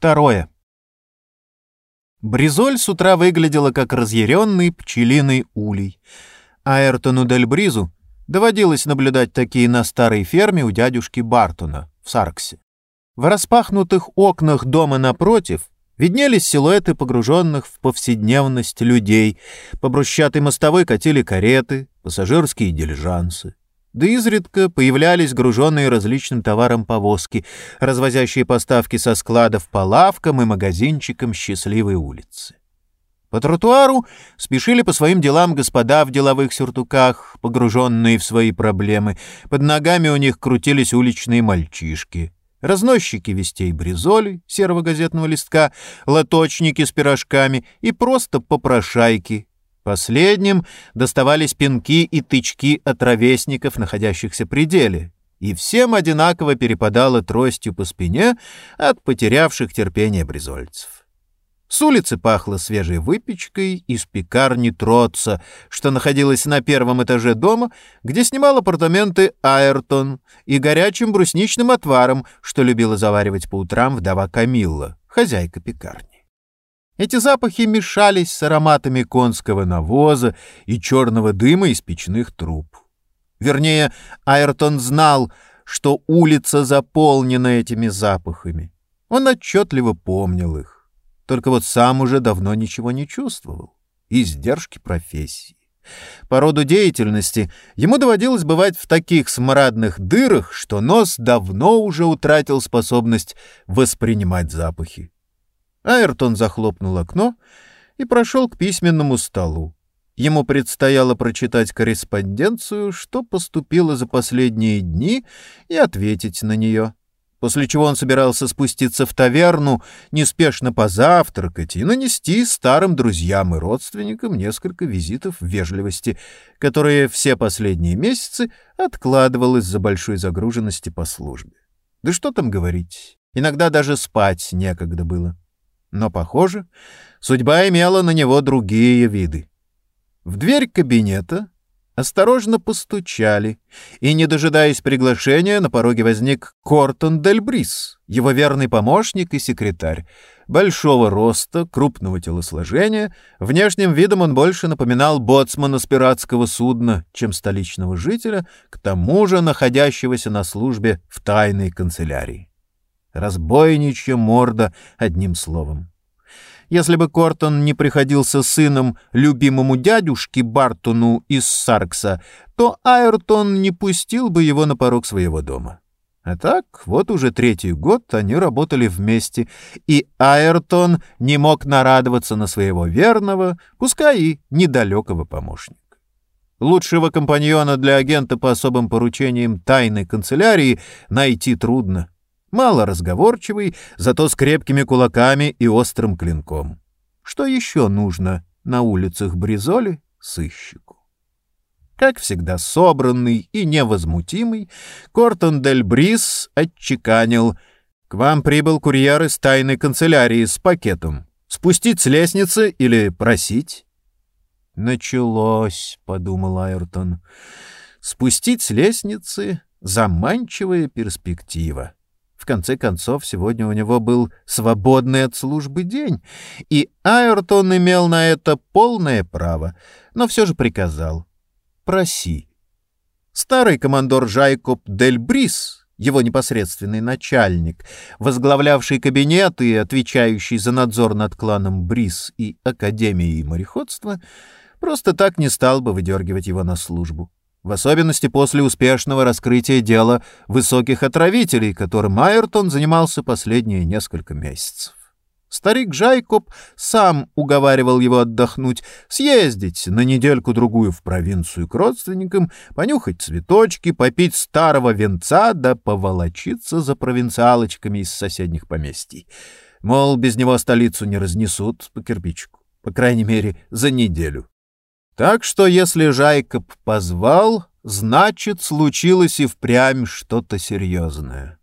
Второе. Бризоль с утра выглядела как разъяренный пчелиный улей. Аэртону Дель Бризу доводилось наблюдать такие на старой ферме у дядюшки Бартона в Сарксе. В распахнутых окнах дома напротив виднелись силуэты погруженных в повседневность людей. По брусчатой мостовой катили кареты, пассажирские дилижансы. Да изредка появлялись груженные различным товаром повозки, развозящие поставки со складов по лавкам и магазинчикам счастливой улицы. По тротуару спешили по своим делам господа в деловых сюртуках, погруженные в свои проблемы. Под ногами у них крутились уличные мальчишки. Разносчики вестей бризоли, серого газетного листка, лоточники с пирожками и просто попрошайки, Последним доставались пинки и тычки от ровесников, находящихся при деле, и всем одинаково перепадало тростью по спине от потерявших терпение бризольцев. С улицы пахло свежей выпечкой из пекарни Троца, что находилась на первом этаже дома, где снимал апартаменты Айртон, и горячим брусничным отваром, что любила заваривать по утрам вдова Камилла, хозяйка пекарни. Эти запахи мешались с ароматами конского навоза и черного дыма из печных труб. Вернее, Айртон знал, что улица заполнена этими запахами. Он отчетливо помнил их. Только вот сам уже давно ничего не чувствовал. Издержки профессии. По роду деятельности ему доводилось бывать в таких смрадных дырах, что нос давно уже утратил способность воспринимать запахи. Айртон захлопнул окно и прошел к письменному столу. Ему предстояло прочитать корреспонденцию, что поступило за последние дни, и ответить на нее. После чего он собирался спуститься в таверну, неспешно позавтракать и нанести старым друзьям и родственникам несколько визитов вежливости, которые все последние месяцы откладывал из-за большой загруженности по службе. Да что там говорить, иногда даже спать некогда было. Но, похоже, судьба имела на него другие виды. В дверь кабинета осторожно постучали, и, не дожидаясь приглашения, на пороге возник Кортон Дель Брис, его верный помощник и секретарь. Большого роста, крупного телосложения, внешним видом он больше напоминал боцмана с пиратского судна, чем столичного жителя, к тому же находящегося на службе в тайной канцелярии. Разбойничья морда, одним словом. Если бы Кортон не приходился сыном любимому дядюшке Бартону из Саркса, то Айртон не пустил бы его на порог своего дома. А так, вот уже третий год они работали вместе, и Айртон не мог нарадоваться на своего верного, пускай и недалекого помощника. Лучшего компаньона для агента по особым поручениям тайной канцелярии найти трудно мало разговорчивый, зато с крепкими кулаками и острым клинком. Что еще нужно на улицах Бризоли сыщику? Как всегда собранный и невозмутимый, Кортон Дель Бриз отчеканил. «К вам прибыл курьер из тайной канцелярии с пакетом. Спустить с лестницы или просить?» «Началось», — подумал Айртон. «Спустить с лестницы — заманчивая перспектива». В конце концов, сегодня у него был свободный от службы день, и Айртон имел на это полное право, но все же приказал «Проси». Старый командор Жайкоб Дель Брис, его непосредственный начальник, возглавлявший кабинет и отвечающий за надзор над кланом Брис и Академией мореходства, просто так не стал бы выдергивать его на службу в особенности после успешного раскрытия дела высоких отравителей, которым Айртон занимался последние несколько месяцев. Старик Жайкоб сам уговаривал его отдохнуть, съездить на недельку-другую в провинцию к родственникам, понюхать цветочки, попить старого венца да поволочиться за провинциалочками из соседних поместий. Мол, без него столицу не разнесут по кирпичику, по крайней мере, за неделю. Так что если Жайкоб позвал, значит, случилось и впрямь что-то серьезное.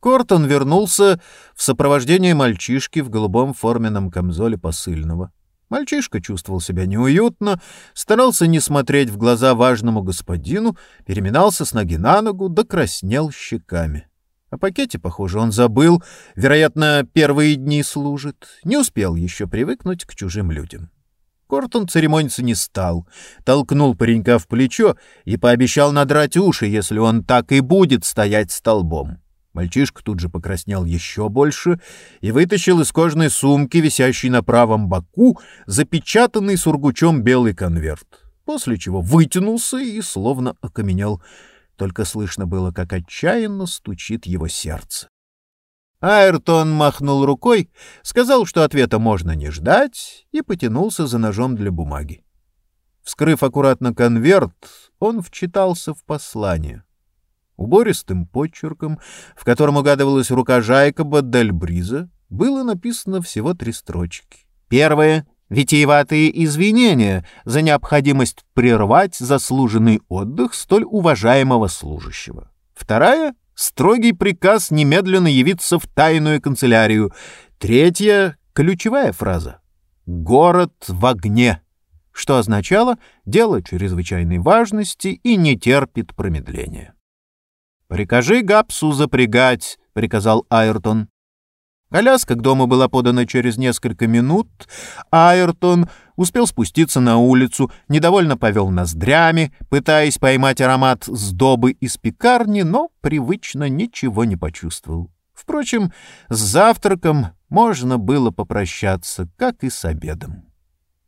Кортон вернулся в сопровождении мальчишки в голубом форменном камзоле посыльного. Мальчишка чувствовал себя неуютно, старался не смотреть в глаза важному господину, переминался с ноги на ногу, да краснел щеками. О пакете, похоже, он забыл. Вероятно, первые дни служит. Не успел еще привыкнуть к чужим людям. Кортон церемониться не стал. Толкнул паренька в плечо и пообещал надрать уши, если он так и будет стоять столбом. Мальчишка тут же покраснел еще больше и вытащил из кожаной сумки, висящей на правом боку, запечатанный сургучом белый конверт, после чего вытянулся и словно окаменел. Только слышно было, как отчаянно стучит его сердце. Айртон махнул рукой, сказал, что ответа можно не ждать, и потянулся за ножом для бумаги. Вскрыв аккуратно конверт, он вчитался в послание. Убористым почерком, в котором угадывалась рука Жайкоба Дель Бриза, было написано всего три строчки. Первое — витиеватые извинения за необходимость прервать заслуженный отдых столь уважаемого служащего. Вторая — строгий приказ немедленно явиться в тайную канцелярию. Третья — ключевая фраза — «Город в огне», что означало «дело чрезвычайной важности и не терпит промедления». «Прикажи Гапсу запрягать», — приказал Айртон. Коляска к дому была подана через несколько минут. Айртон успел спуститься на улицу, недовольно повел ноздрями, пытаясь поймать аромат сдобы из пекарни, но привычно ничего не почувствовал. Впрочем, с завтраком можно было попрощаться, как и с обедом.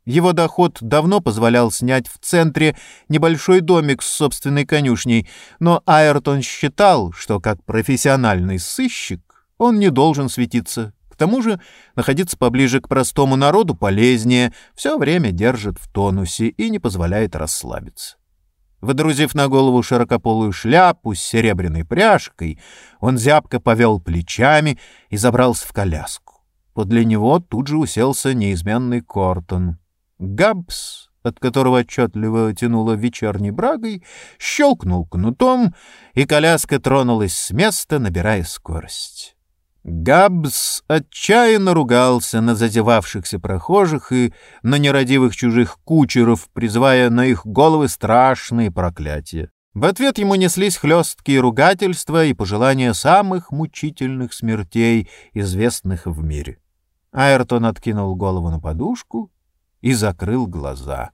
Его доход давно позволял снять в центре небольшой домик с собственной конюшней, но Айртон считал, что как профессиональный сыщик он не должен светиться. К тому же находиться поближе к простому народу полезнее, все время держит в тонусе и не позволяет расслабиться. Выдрузив на голову широкополую шляпу с серебряной пряжкой, он зябко повел плечами и забрался в коляску. Подле него тут же уселся неизменный Кортон. Габс, от которого отчетливо тянуло вечерней брагой, щелкнул кнутом, и коляска тронулась с места, набирая скорость. Габс отчаянно ругался на зазевавшихся прохожих и на нерадивых чужих кучеров, призывая на их головы страшные проклятия. В ответ ему неслись хлесткие ругательства и пожелания самых мучительных смертей, известных в мире. Айртон откинул голову на подушку и закрыл глаза.